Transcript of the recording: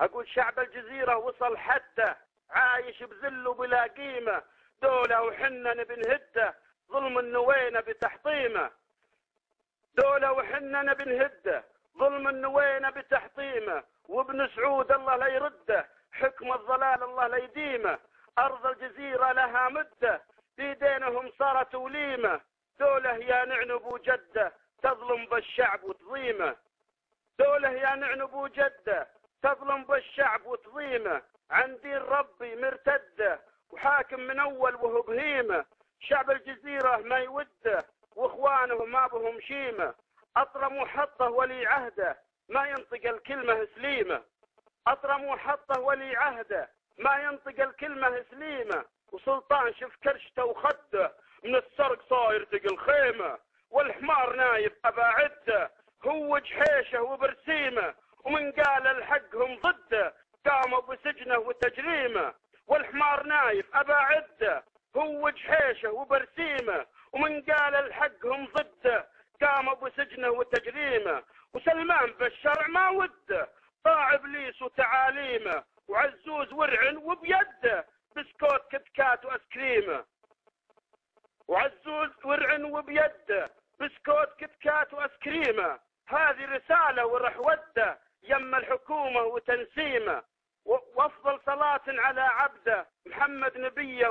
أقول شعب الجزيرة وصل حده عايش بذله بلا قيمة. دولة وحنا نبي نهده ظلم النوينة بتحطيمه. دولة وحنا نبي نهده ظلم النوينة بتحطيمه. وابن سعود الله لا يرده حكم الضلال الله لا يديمه. أرض الجزيرة لها مدة بيدينهم صارت وليمة دولة يا نعنب وجدة تظلم بالشعب وتضيمه دولة يا نعنب وجدة تظلم بالشعب وتضيمه. عن دين ربي مرتدة وحاكم من أول وهو بهيمة. شعب الجزيرة ما يوده وإخوانه ما بهم شيمة. أطرم وحطه ولي عهده ما ينطق الكلمة سليمة. أطرم وحطه ولي عهده ما ينطق الكلمة سليمة. وسلطان شف كرشته وخده. من السرق صاير تق الخيمة. والحمار نايف أبا عدة. هو جحيشه وبرسيمة. ومن قال الحقهم ضده قاموا بسجنه وتجريمه والحمار نايف أبا عدة هو جحيشه وبرسيمه ومن قال الحقهم ضده قاموا بسجنه وتجريمه. وسلمان بالشرع ما وده طاع ابليس وتعاليمه وعزوز ورعن وبيده بسكوت كتكات وأسكريمه. وعزوز ورعن وبيده بسكوت كتكات وأسكريمه. هذه رسالة ورح وده يم الحكومة وتنسيمه وأفضل صلاة على عبده محمد نبيه